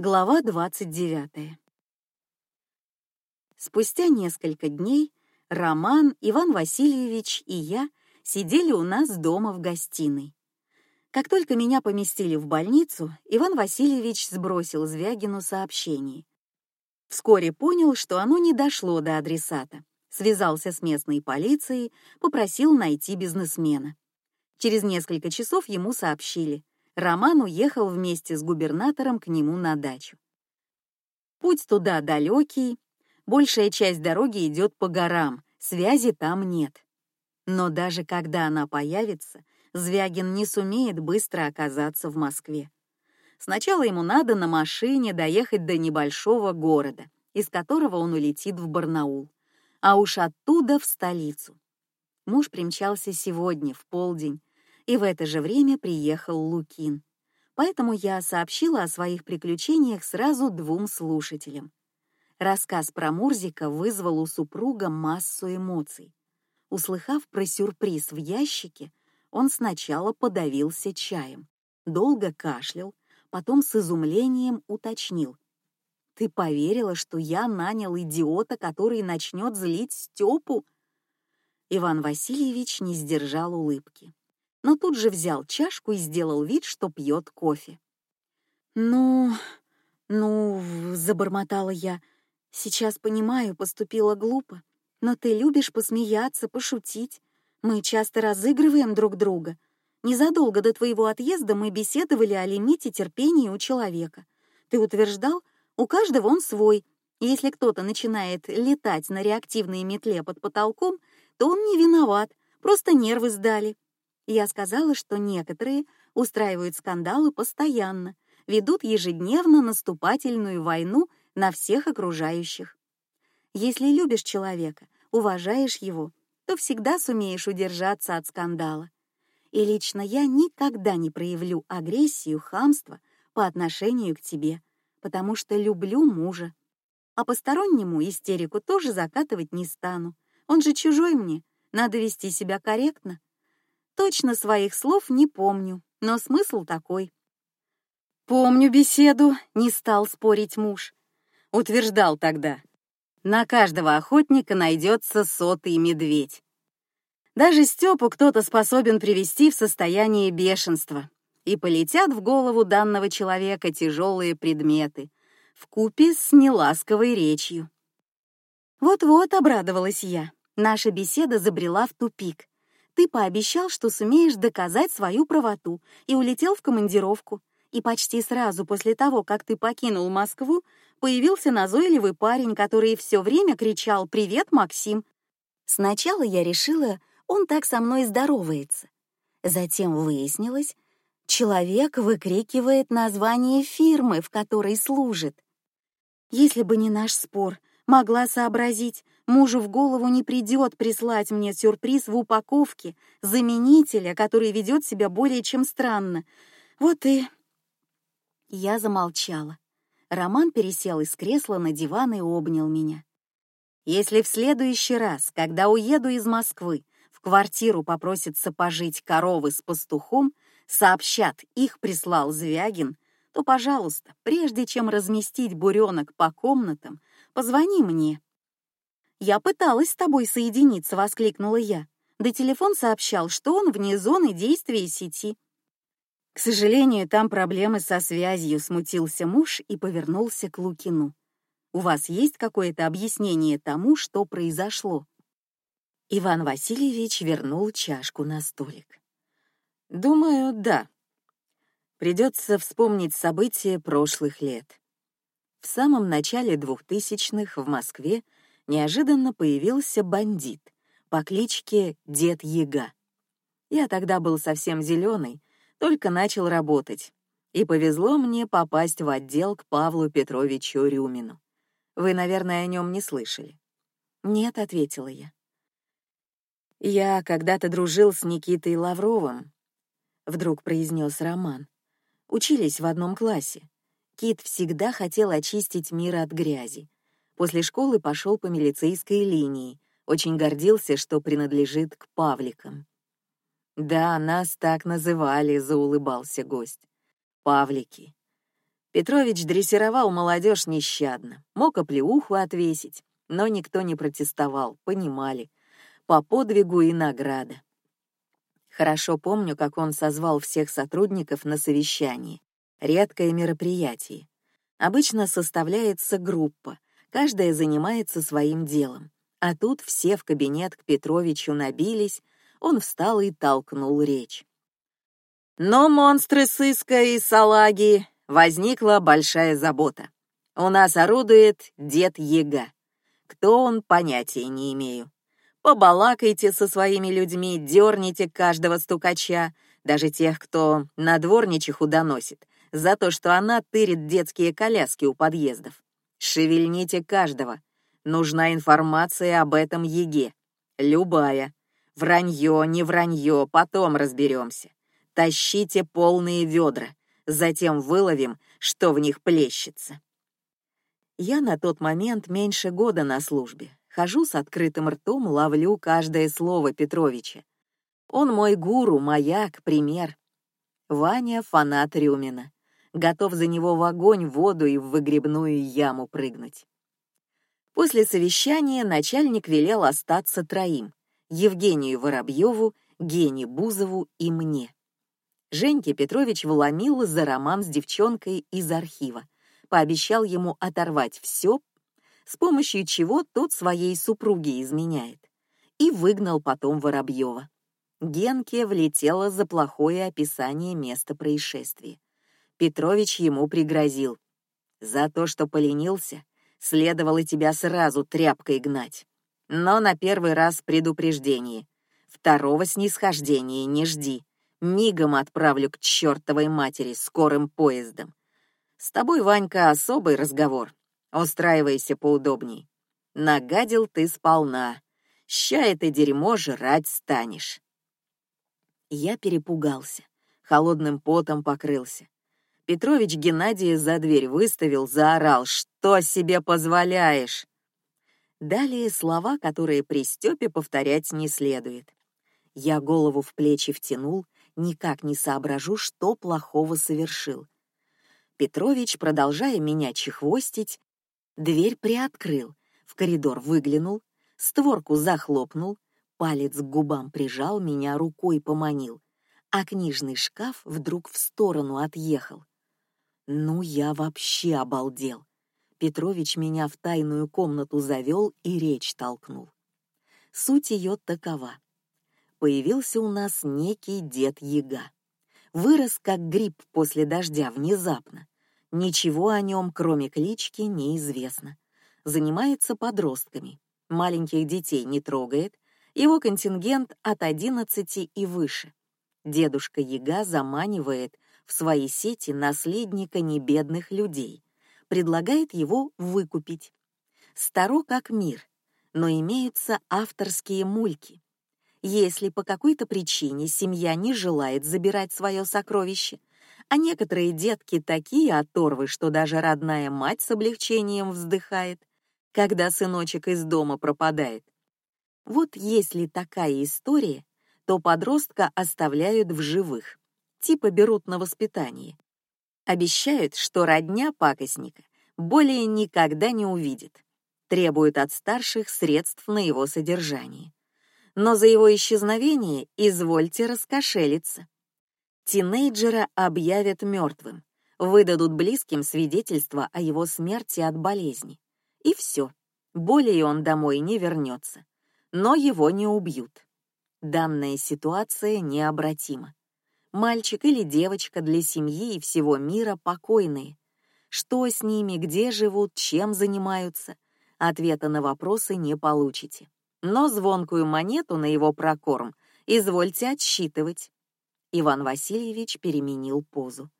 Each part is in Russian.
Глава 29. Спустя несколько дней Роман, Иван Васильевич и я сидели у нас дома в гостиной. Как только меня поместили в больницу, Иван Васильевич сбросил Звягину сообщение. Вскоре понял, что оно не дошло до адресата. Связался с местной полицией, попросил найти бизнесмена. Через несколько часов ему сообщили. Роман уехал вместе с губернатором к нему на дачу. Путь туда далекий, большая часть дороги идет по горам, связи там нет. Но даже когда она появится, Звягин не сумеет быстро оказаться в Москве. Сначала ему надо на машине доехать до небольшого города, из которого он улетит в Барнаул, а уж оттуда в столицу. Муж примчался сегодня в полдень, и в это же время приехал Лукин. Поэтому я сообщила о своих приключениях сразу двум слушателям. Рассказ про Мурзика вызвал у супруга массу эмоций. Услыхав про сюрприз в ящике, он сначала подавился чаем, долго кашлял, потом с изумлением уточнил: "Ты поверила, что я нанял идиота, который начнет злить Степу?" Иван Васильевич не сдержал улыбки но тут же взял чашку и сделал вид, что пьет кофе. Ну, ну, забормотала я. Сейчас понимаю, поступила глупо, но ты любишь посмеяться, пошутить. Мы часто разыгрываем друг друга. Незадолго до твоего отъезда мы беседовали о лимите терпения у человека. Ты утверждал, у каждого он свой. Если кто-то начинает летать на реактивной метле под потолком, то он не виноват, просто нервы сдали. Я сказала, что некоторые устраивают скандалы постоянно, ведут ежедневно наступательную войну на всех окружающих. Если любишь человека, уважаешь его, то всегда сумеешь удержаться от скандала. И лично я никогда не проявлю агрессию, хамство по отношению к тебе, потому что люблю мужа. А постороннему истерику тоже закатывать не стану. Он же чужой мне, надо вести себя корректно. Точно своих слов не помню, но смысл такой. Помню беседу, не стал спорить муж. Утверждал тогда: на каждого охотника найдется сотый медведь. Даже Степу кто-то способен привести в состояние бешенства, и полетят в голову данного человека тяжелые предметы, в купе с неласковой речью. Вот-вот обрадовалась я. Наша беседа забрела в тупик. Ты пообещал, что сумеешь доказать свою правоту, и улетел в командировку. И почти сразу после того, как ты покинул Москву, появился назойливый парень, который все время кричал «Привет, Максим!». Сначала я решила, он так со мной здоровается. Затем выяснилось, человек выкрикивает название фирмы, в которой служит. Если бы не наш спор, могла сообразить, Мужу в голову не придет прислать мне сюрприз в упаковке заменителя, который ведет себя более чем странно. Вот и я замолчала. Роман пересел из кресла на диван и обнял меня. Если в следующий раз, когда уеду из Москвы, в квартиру попросится пожить коровы с пастухом, сообщат, их прислал Звягин, то, пожалуйста, прежде чем разместить буренок по комнатам, позвони мне. Я пыталась с тобой соединиться, воскликнула я. Да телефон сообщал, что он вне зоны действия сети. К сожалению, там проблемы со связью, смутился муж и повернулся к Лукину. У вас есть какое-то объяснение тому, что произошло? Иван Васильевич вернул чашку на столик. Думаю, да. Придется вспомнить события прошлых лет. В самом начале двухтысячных в Москве неожиданно появился бандит по кличке Дед Яга. Я тогда был совсем зеленый, только начал работать, и повезло мне попасть в отдел к Павлу Петровичу Рюмину. Вы, наверное, о нем не слышали. Нет, ответила я. Я когда-то дружил с Никитой Лавровым. Вдруг произнес Роман. Учились в одном классе. Кит всегда хотел очистить мир от грязи, После школы пошел по милицейской линии, очень гордился, что принадлежит к Павликам. Да, нас так называли, заулыбался гость. Павлики. Петрович дрессировал молодежь нещадно, мог оплеуху отвесить, но никто не протестовал, понимали. По подвигу и награда. Хорошо помню, как он созвал всех сотрудников на совещание. Редкое мероприятие. Обычно составляется группа, каждая занимается своим делом. А тут все в кабинет к Петровичу набились, он встал и толкнул речь. Но монстры сыска и салаги возникла большая забота. У нас орудует дед Ега. Кто он, понятия не имею. Побалакайте со своими людьми, дерните каждого стукача, даже тех, кто на дворничиху доносит, за то, что она тырит детские коляски у подъездов. Шевельните каждого. Нужна информация об этом Еге. Любая. Вранье, не вранье, потом разберемся. Тащите полные ведра, затем выловим, что в них плещется. Я на тот момент меньше года на службе. Хожу с открытым ртом, ловлю каждое слово Петровича. Он мой гуру, маяк, пример. Ваня фанат Рюмина. Готов за него в огонь, воду и в выгребную яму прыгнуть. После совещания начальник велел остаться троим: Евгению Воробьеву, Гене Бузову и мне. Женьке Петрович вломил за роман с девчонкой из архива, пообещал ему оторвать все, с помощью чего тот своей супруге изменяет, и выгнал потом Воробьева. Генке влетело за плохое описание места происшествия. Петрович ему пригрозил: за то, что поленился, следовало тебя сразу тряпкой гнать. Но на первый раз предупреждение, второго снисхождения не жди мигом отправлю к чертовой матери скорым поездом. С тобой, Ванька, особый разговор. Устраивайся поудобней. Нагадил ты сполна. Ща это дерьмо жрать станешь. Я перепугался, холодным потом покрылся. Петрович Геннадия за дверь выставил, заорал: "Что себе позволяешь?" Далее слова, которые при Степе повторять не следует. Я голову в плечи втянул никак не соображу, что плохого совершил. Петрович, продолжая меня чехвостить, дверь приоткрыл, в коридор выглянул, створку захлопнул, палец к губам прижал, меня рукой поманил, а книжный шкаф вдруг в сторону отъехал. Ну я вообще обалдел. Петрович меня в тайную комнату завел и речь толкнул. Суть ее такова: появился у нас некий дед Яга. Вырос как гриб после дождя внезапно. Ничего о нем, кроме клички, не известно. Занимается подростками, маленьких детей не трогает. Его контингент от 11 и выше. Дедушка Яга заманивает в свои сети наследника небедных людей, предлагает его выкупить. Старо как мир, но имеются авторские мульки. Если по какой-то причине семья не желает забирать свое сокровище, а некоторые детки такие оторвы, что даже родная мать с облегчением вздыхает, когда сыночек из дома пропадает. Вот если такая история, то подростка оставляют в живых, типа берут на воспитание. Обещают, что родня пакостника более никогда не увидит. Требуют от старших средств на его содержание но за его исчезновение извольте раскошелиться. Тинейджера объявят мертвым, выдадут близким свидетельство о его смерти от болезни, и все. Более он домой не вернется, но его не убьют. Данная ситуация необратима. Мальчик или девочка для семьи и всего мира покойные. Что с ними, где живут, чем занимаются? Ответа на вопросы не получите но звонкую монету на его прокорм извольте отсчитывать. Иван Васильевич переменил позу.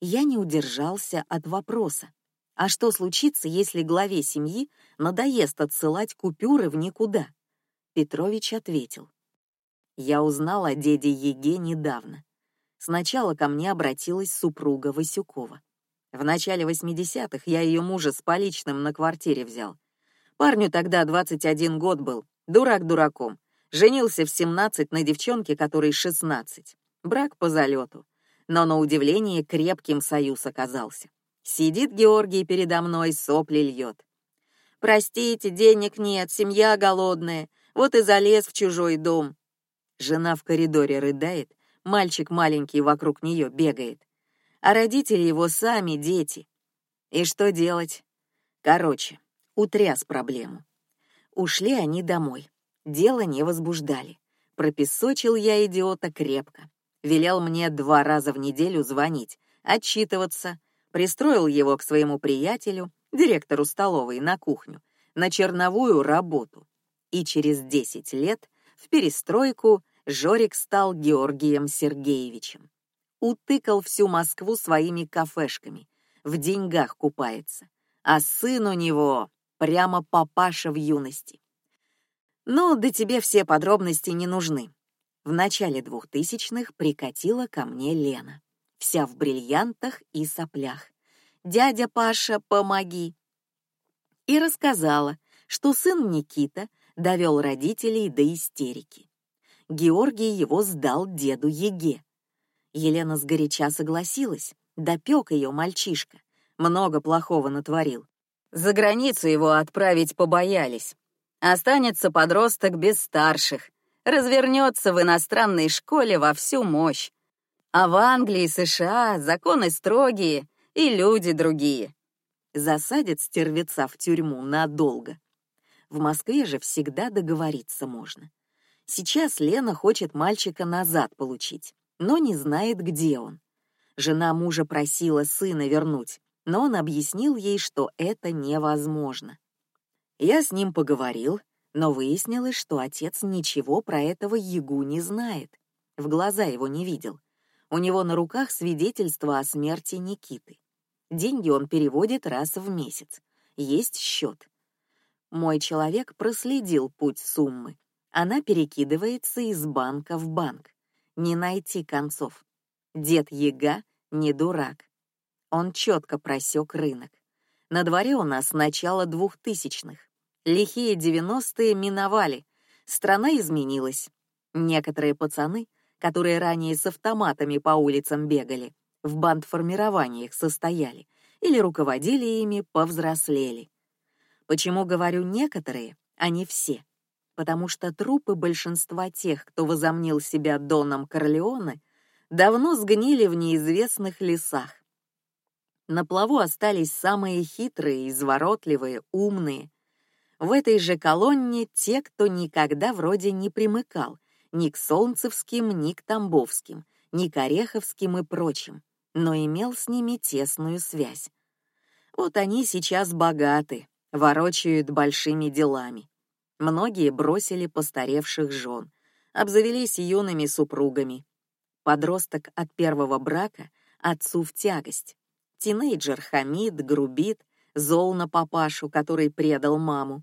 Я не удержался от вопроса: а что случится, если главе семьи надоест отсылать купюры в никуда? Петрович ответил: Я узнал о деде Еге недавно. Сначала ко мне обратилась супруга Васюкова. В начале 80-х я ее мужа с поличным на квартире взял. Парню тогда 21 год был, дурак дураком. Женился в 17 на девчонке, которой 16. Брак по залету. Но на удивление крепким союз оказался. Сидит Георгий передо мной, сопли льет. Простите, денег нет, семья голодная, вот и залез в чужой дом. Жена в коридоре рыдает, мальчик маленький вокруг нее бегает, а родители его сами дети. И что делать? Короче, утряс проблему. Ушли они домой. Дело не возбуждали. Пропесочил я идиота крепко. Велел мне два раза в неделю звонить, отчитываться. Пристроил его к своему приятелю, директору столовой, на кухню, на черновую работу. И через десять лет в перестройку Жорик стал Георгием Сергеевичем. Утыкал всю Москву своими кафешками, в деньгах купается, а сын у него прямо папаша в юности. Но да тебе все подробности не нужны. В начале двухтысячных прикатила ко мне Лена, вся в бриллиантах и соплях. Дядя Паша, помоги! И рассказала, что сын Никита довел родителей до истерики. Георгий его сдал деду Еге. Елена сгоряча согласилась, допек ее мальчишка, много плохого натворил. За границу его отправить побоялись. Останется подросток без старших, развернется в иностранной школе во всю мощь. А в Англии и США законы строгие и люди другие. Засадят стервеца в тюрьму надолго. В Москве же всегда договориться можно. Сейчас Лена хочет мальчика назад получить, но не знает, где он. Жена мужа просила сына вернуть, но он объяснил ей, что это невозможно. Я с ним поговорил, но выяснилось, что отец ничего про этого Ягу не знает, в глаза его не видел. У него на руках свидетельство о смерти Никиты. Деньги он переводит раз в месяц. Есть счет. Мой человек проследил путь суммы. Она перекидывается из банка в банк. Не найти концов. Дед Ега не дурак. Он четко просек рынок. На дворе у нас начало двухтысячных. Лихие девяностые миновали. Страна изменилась. Некоторые пацаны, которые ранее с автоматами по улицам бегали, в бандформированиях состояли или руководили ими, повзрослели. Почему говорю некоторые, а не все? Потому что трупы большинства тех, кто возомнил себя доном Корлеоне, давно сгнили в неизвестных лесах. На плаву остались самые хитрые, изворотливые, умные. В этой же колонне те, кто никогда вроде не примыкал ни к Солнцевским, ни к Тамбовским, ни к Ореховским и прочим, но имел с ними тесную связь. Вот они сейчас богаты, ворочают большими делами. Многие бросили постаревших жен, обзавелись юными супругами. Подросток от первого брака отцу в тягость. Тинейджер хамит, грубит, зол на папашу, который предал маму.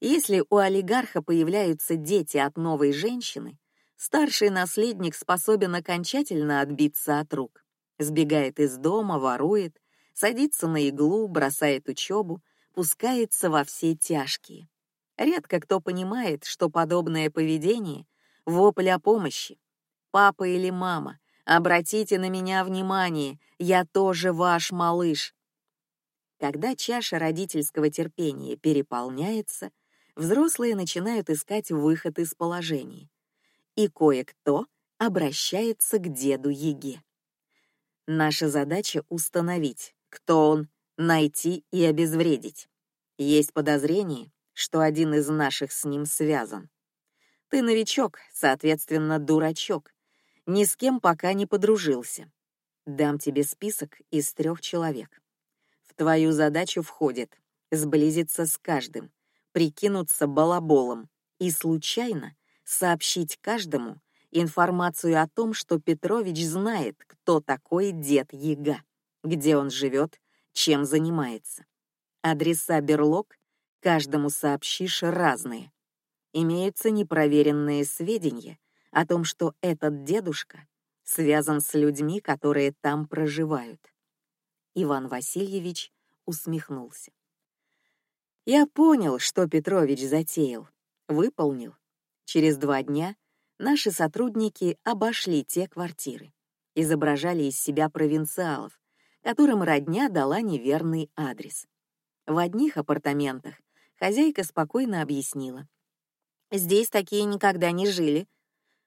Если у олигарха появляются дети от новой женщины, старший наследник способен окончательно отбиться от рук, сбегает из дома, ворует, садится на иглу, бросает учебу, пускается во все тяжкие. Редко кто понимает, что подобное поведение — вопль о помощи. Папа или мама, обратите на меня внимание, я тоже ваш малыш. Когда чаша родительского терпения переполняется, взрослые начинают искать выход из положения, и кое-кто обращается к деду Еге. Наша задача установить, кто он, найти и обезвредить. Есть подозрение, что один из наших с ним связан. Ты новичок, соответственно, дурачок. Ни с кем пока не подружился. Дам тебе список из трех человек. В твою задачу входит сблизиться с каждым, прикинуться балаболом и случайно сообщить каждому информацию о том, что Петрович знает, кто такой дед Ега, где он живет, чем занимается. Адреса берлог каждому сообщишь разные. Имеются непроверенные сведения о том, что этот дедушка связан с людьми, которые там проживают. Иван Васильевич усмехнулся. Я понял, что Петрович затеял, выполнил. Через два дня наши сотрудники обошли те квартиры, изображали из себя провинциалов, которым родня дала неверный адрес. В одних апартаментах хозяйка спокойно объяснила. Здесь такие никогда не жили.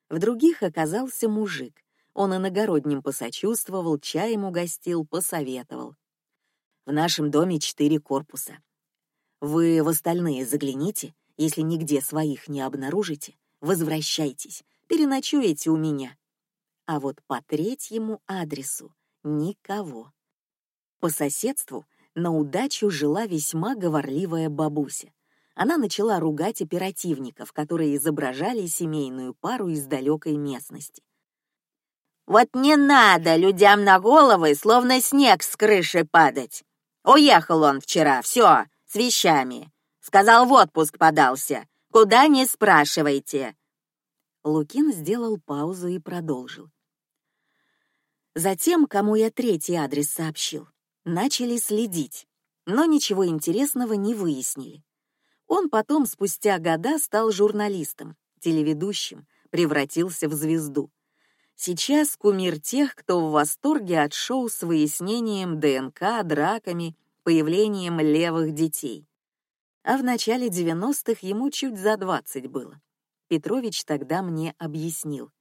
В других оказался мужик. Он иногородним посочувствовал, чаем угостил, посоветовал. В нашем доме четыре корпуса. Вы в остальные загляните, если нигде своих не обнаружите, возвращайтесь, переночуете у меня. А вот по третьему адресу никого. По соседству на удачу жила весьма говорливая бабуся. Она начала ругать оперативников, которые изображали семейную пару из далекой местности. Вот не надо людям на головы, словно снег с крыши падать. Уехал он вчера, все, с вещами. Сказал, в отпуск подался. Куда не спрашивайте. Лукин сделал паузу и продолжил. Затем, кому я третий адрес сообщил, начали следить, но ничего интересного не выяснили. Он потом, спустя года, стал журналистом, телеведущим, превратился в звезду. Сейчас кумир тех, кто в восторге от шоу с выяснением ДНК, драками, появлением левых детей. А в начале 90-х ему чуть за 20 было. Петрович тогда мне объяснил.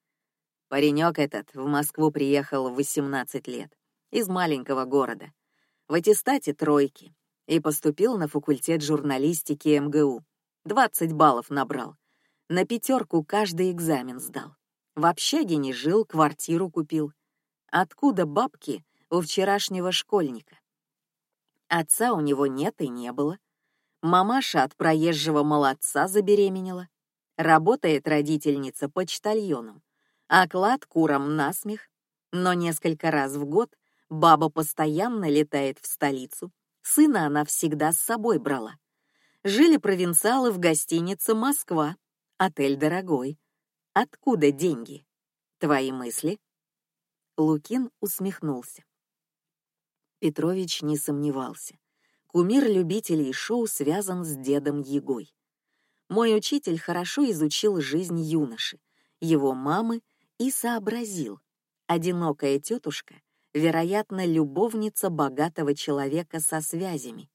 Паренек этот в Москву приехал в 18 лет, из маленького города в аттестате тройки и поступил на факультет журналистики МГУ. 20 баллов набрал. На пятерку каждый экзамен сдал. В общаге не жил, квартиру купил. Откуда бабки у вчерашнего школьника? Отца у него нет и не было. Мамаша от проезжего молодца забеременела. Работает родительница почтальоном. Оклад курам насмех, но несколько раз в год Баба постоянно летает в столицу. Сына она всегда с собой брала. Жили провинциалы в гостинице Москва. Отель дорогой. Откуда деньги? Твои мысли? Лукин усмехнулся. Петрович не сомневался. Кумир любителей шоу связан с дедом Егой. Мой учитель хорошо изучил жизнь юноши, его мамы и сообразил. Одинокая тетушка вероятно, любовница богатого человека со связями.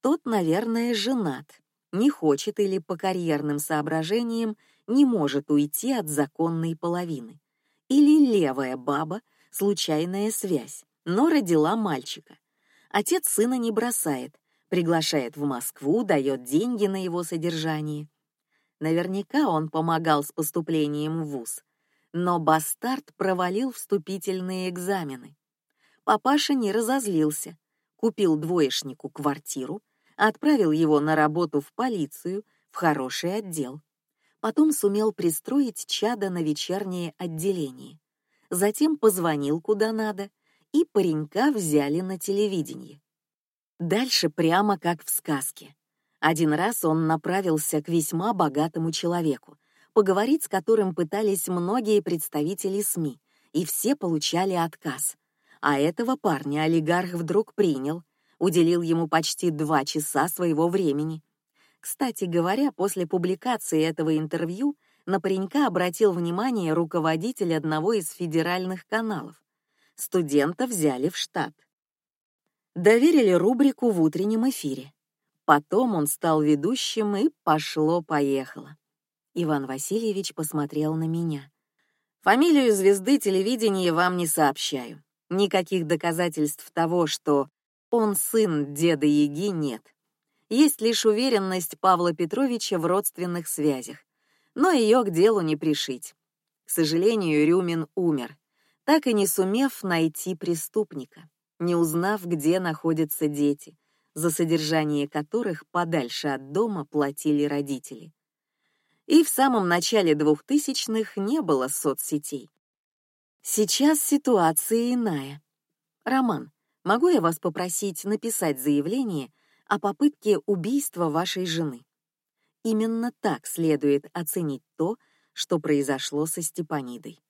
Тот, наверное, женат, не хочет или по карьерным соображениям не может уйти от законной половины. Или левая баба, случайная связь, но родила мальчика. Отец сына не бросает, приглашает в Москву, дает деньги на его содержание. Наверняка он помогал с поступлением в вуз, но бастард провалил вступительные экзамены. Папаша не разозлился, купил двоечнику квартиру, отправил его на работу в полицию, в хороший отдел. Потом сумел пристроить чада на вечернее отделение. Затем позвонил куда надо, и паренька взяли на телевидение. Дальше прямо как в сказке. Один раз он направился к весьма богатому человеку, поговорить с которым пытались многие представители СМИ, и все получали отказ. А этого парня олигарх вдруг принял, уделил ему почти два часа своего времени. Кстати говоря, после публикации этого интервью на паренька обратил внимание руководитель одного из федеральных каналов. Студента взяли в штат. Доверили рубрику в утреннем эфире. Потом он стал ведущим и пошло-поехало. Иван Васильевич посмотрел на меня. Фамилию звезды телевидения вам не сообщаю. Никаких доказательств того, что он сын деда Яги, нет. Есть лишь уверенность Павла Петровича в родственных связях, но ее к делу не пришить. К сожалению, Рюмин умер, так и не сумев найти преступника, не узнав, где находятся дети, за содержание которых подальше от дома платили родители. И в самом начале двухтысячных не было соцсетей. Сейчас ситуация иная. Роман, могу я вас попросить написать заявление о попытке убийства вашей жены? Именно так следует оценить то, что произошло со Степанидой.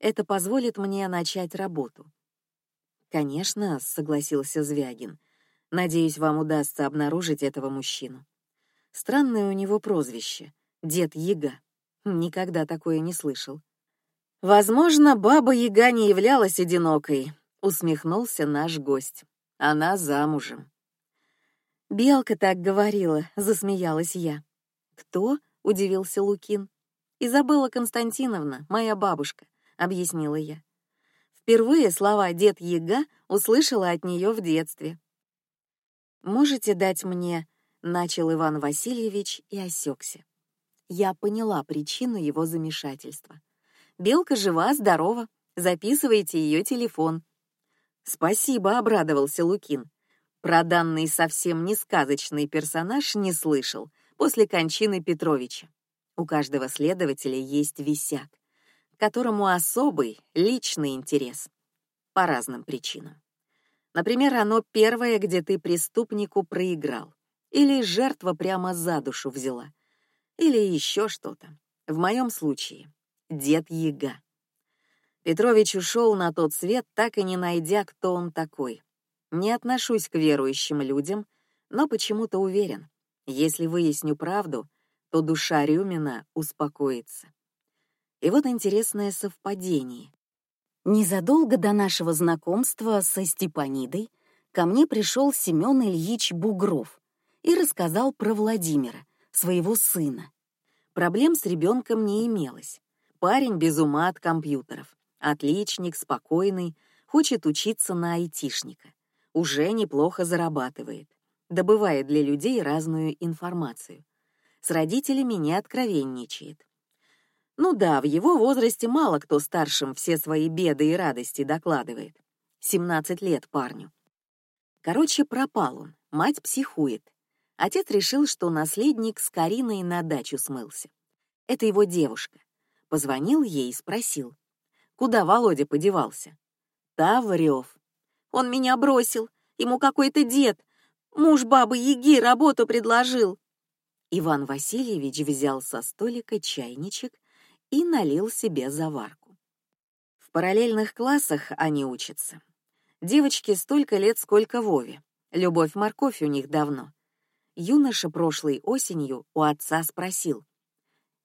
Это позволит мне начать работу. Конечно, согласился Звягин. Надеюсь, вам удастся обнаружить этого мужчину. Странное у него прозвище — Дед Яга. Никогда такое не слышал. Возможно, баба Яга не являлась одинокой. усмехнулся наш гость. Она замужем. Белка так говорила, засмеялась я. Кто? удивился Лукин. Изабелла Константиновна, моя бабушка, объяснила я. Впервые слова дед Ега услышала от нее в детстве. Можете дать мне? начал Иван Васильевич и осекся. Я поняла причину его замешательства. Белка жива, здорова. Записывайте ее телефон. Спасибо, обрадовался Лукин. Про данный совсем не сказочный персонаж не слышал после кончины Петровича. У каждого следователя есть висяк, которому особый личный интерес по разным причинам. Например, оно первое, где ты преступнику проиграл, или жертва прямо за душу взяла, или еще что-то. В моем случае дед Ега. Петрович ушел на тот свет, так и не найдя, кто он такой. Не отношусь к верующим людям, но почему-то уверен, если выясню правду, то душа Рюмина успокоится. И вот интересное совпадение. Незадолго до нашего знакомства со Степанидой ко мне пришел Семен Ильич Бугров и рассказал про Владимира, своего сына. Проблем с ребенком не имелось. Парень без ума от компьютеров, отличник, спокойный, хочет учиться на айтишника уже неплохо зарабатывает, добывает для людей разную информацию. С родителями не откровенничает. Ну да, в его возрасте мало кто старшим все свои беды и радости докладывает. 17 лет парню. Короче, пропал он. Мать психует. Отец решил, что наследник с Кариной на дачу смылся. Это его девушка. Позвонил ей и спросил, куда Володя подевался. Та врёв. Он меня бросил. Ему какой-то дед, муж бабы Яги, работу предложил. Иван Васильевич взял со столика чайничек и налил себе заварку. В параллельных классах они учатся. Девочки столько лет, сколько Вове. Любовь морковь у них давно. Юноша прошлой осенью у отца спросил: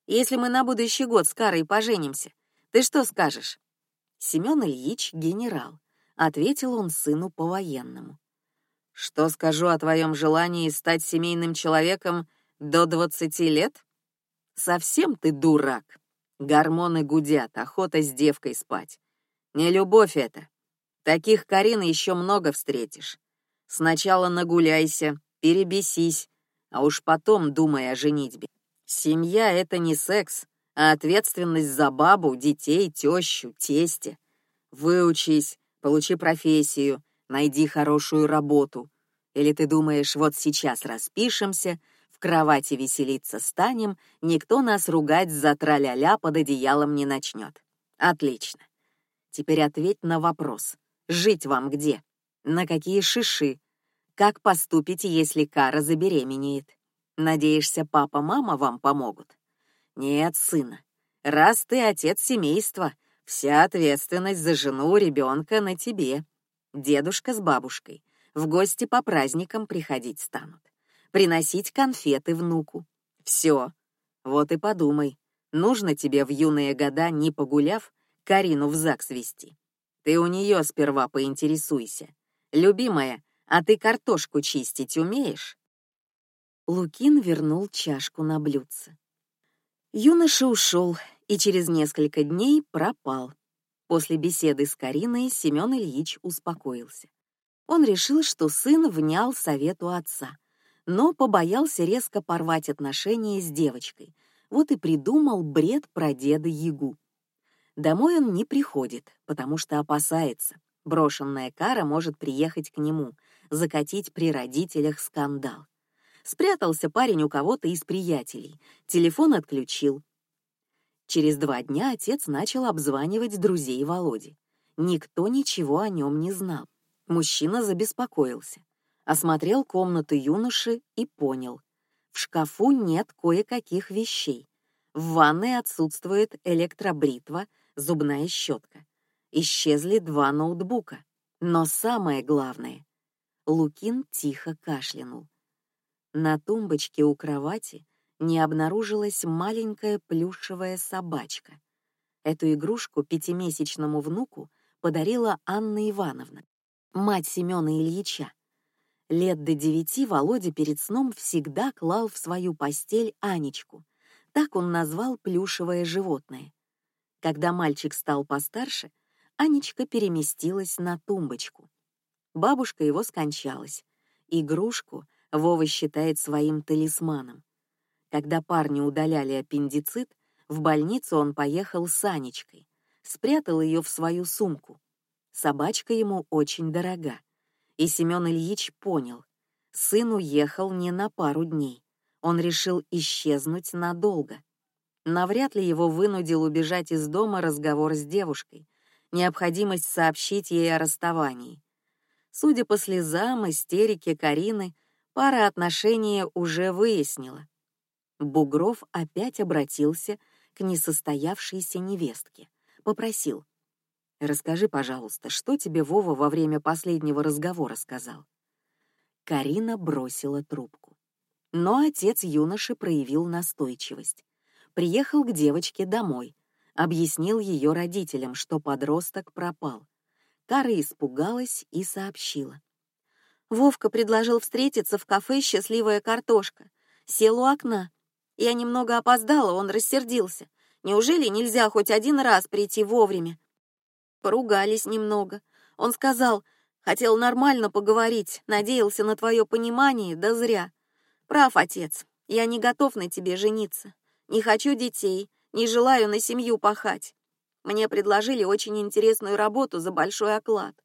"Если мы на будущий год с Карой поженимся, ты что скажешь?" Семен Ильич генерал ответил он сыну по-военному. Что скажу о твоем желании стать семейным человеком до двадцати лет? Совсем ты дурак. Гормоны гудят, охота с девкой спать. Не любовь это. Таких Карин еще много встретишь. Сначала нагуляйся, перебесись, а уж потом думай о женитьбе. Семья — это не секс, а ответственность за бабу, детей, тещу, тестя. Выучись, получи профессию, найди хорошую работу. Или ты думаешь, вот сейчас распишемся, в кровати веселиться станем, никто нас ругать за траля-ля под одеялом не начнет. Отлично. Теперь ответь на вопрос. Жить вам где? На какие шиши? Как поступите, если Кара забеременеет? Надеешься, папа-мама вам помогут? Нет, сына. Раз ты отец семейства, Вся ответственность за жену, ребенка на тебе. Дедушка с бабушкой в гости по праздникам приходить станут, приносить конфеты внуку. Все. Вот и подумай, нужно тебе в юные года, не погуляв, Карину в ЗАГС вести. Ты у нее сперва поинтересуйся. Любимая, а ты картошку чистить умеешь? Лукин вернул чашку на блюдце. Юноша ушел, и через несколько дней пропал. После беседы с Кариной Семен Ильич успокоился. Он решил, что сын внял совету отца, но побоялся резко порвать отношения с девочкой. Вот и придумал бред про деда Ягу. Домой он не приходит, потому что опасается. Брошенная кара может приехать к нему, закатить при родителях скандал. Спрятался парень у кого-то из приятелей, телефон отключил, Через два дня отец начал обзванивать друзей Володи. Никто ничего о нем не знал. Мужчина забеспокоился, осмотрел комнату юноши и понял: в шкафу нет кое-каких вещей. В ванной отсутствует электробритва, зубная щетка. Исчезли два ноутбука. Но самое главное, Лукин тихо кашлянул. На тумбочке у кровати не обнаружилась маленькая плюшевая собачка. Эту игрушку пятимесячному внуку подарила Анна Ивановна, мать Семена Ильича. Лет до девяти Володя перед сном всегда клал в свою постель Анечку. Так он назвал плюшевое животное. Когда мальчик стал постарше, Анечка переместилась на тумбочку. Бабушка его скончалась. Игрушку Вова считает своим талисманом. Когда парню удаляли аппендицит, в больницу он поехал с Анечкой, спрятал ее в свою сумку. Собачка ему очень дорога. И Семен Ильич понял, сын уехал не на пару дней. Он решил исчезнуть надолго. Навряд ли его вынудил убежать из дома разговор с девушкой, необходимость сообщить ей о расставании. Судя по слезам, истерике Карины, пара отношения уже выяснила. Бугров опять обратился к несостоявшейся невестке, попросил: "Расскажи, пожалуйста, что тебе Вова во время последнего разговора сказал?" Карина бросила трубку, но отец юноши проявил настойчивость. Приехал к девочке домой, объяснил ее родителям, что подросток пропал. Кара испугалась и сообщила: Вовка предложил встретиться в кафе «Счастливая картошка». Сел у окна. Я немного опоздала, он рассердился. Неужели нельзя хоть один раз прийти вовремя? Поругались немного. Он сказал, хотел нормально поговорить, надеялся на твое понимание, да зря. Прав, отец, я не готов на тебе жениться. Не хочу детей, не желаю на семью пахать. Мне предложили очень интересную работу за большой оклад.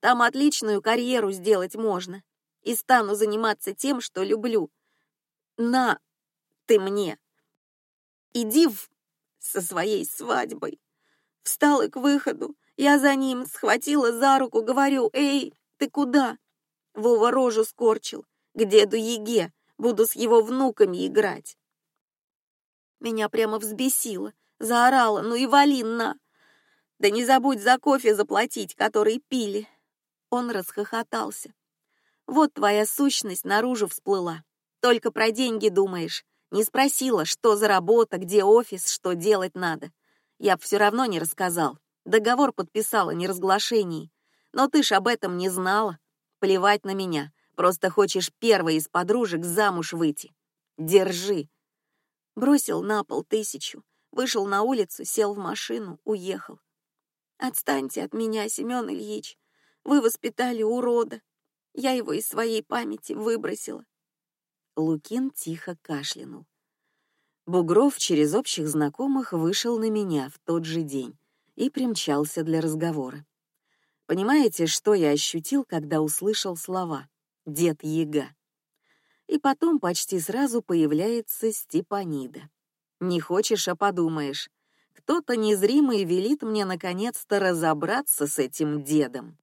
Там отличную карьеру сделать можно. И стану заниматься тем, что люблю. На, ты мне. Иди в... со своей свадьбой. Встала к выходу. Я за ним схватила за руку, говорю, «Эй, ты куда?» Вова рожу скорчил. «К деду Еге. Буду с его внуками играть». Меня прямо взбесило. Заорала, ну и вали на. Да не забудь за кофе заплатить, который пили. Он расхохотался. Вот твоя сущность наружу всплыла. Только про деньги думаешь. Не спросила, что за работа, где офис, что делать надо. Я б все равно не рассказал. Договор подписала не разглашений. Но ты ж об этом не знала. Плевать на меня. Просто хочешь первой из подружек замуж выйти. Держи. Бросил на пол тысячу, вышел на улицу, сел в машину, уехал. Отстаньте от меня, Семен Ильич. Вы воспитали урода. Я его из своей памяти выбросила. Лукин тихо кашлянул. Бугров через общих знакомых вышел на меня в тот же день и примчался для разговора. Понимаете, что я ощутил, когда услышал слова «дед Ега»? И потом почти сразу появляется Степанида. Не хочешь, а подумаешь. Кто-то незримый велит мне наконец-то разобраться с этим дедом.